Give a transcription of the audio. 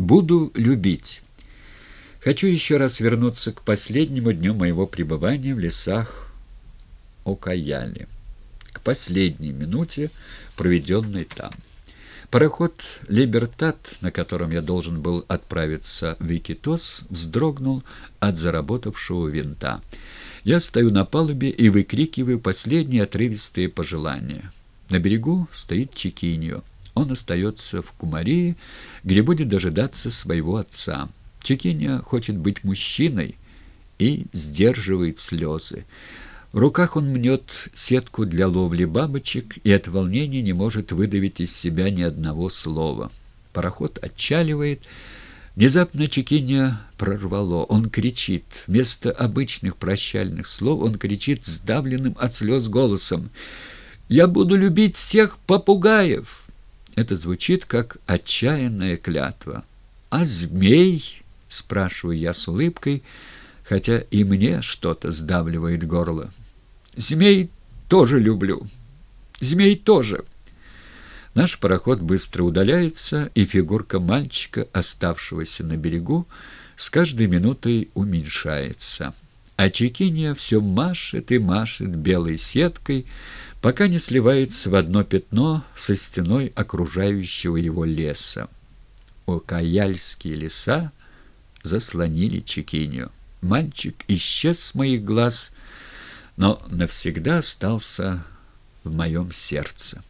Буду любить. Хочу еще раз вернуться к последнему дню моего пребывания в лесах Окаяли, к последней минуте, проведенной там. Пароход «Либертат», на котором я должен был отправиться в Икитос, вздрогнул от заработавшего винта. Я стою на палубе и выкрикиваю последние отрывистые пожелания. На берегу стоит Чекиньо. Он остается в Кумарии, где будет дожидаться своего отца. Чекиньо хочет быть мужчиной и сдерживает слезы. В руках он мнет сетку для ловли бабочек и от волнения не может выдавить из себя ни одного слова. Пароход отчаливает. Внезапно Чекиня прорвало. Он кричит. Вместо обычных прощальных слов он кричит сдавленным от слез голосом. «Я буду любить всех попугаев!» Это звучит как отчаянная клятва. «А змей?» — спрашиваю я с улыбкой — хотя и мне что-то сдавливает горло. Змей тоже люблю. Змей тоже. Наш пароход быстро удаляется, и фигурка мальчика, оставшегося на берегу, с каждой минутой уменьшается. А Чекиния все машет и машет белой сеткой, пока не сливается в одно пятно со стеной окружающего его леса. Окаяльские леса заслонили Чекинию. Мальчик исчез с моих глаз, но навсегда остался в моем сердце.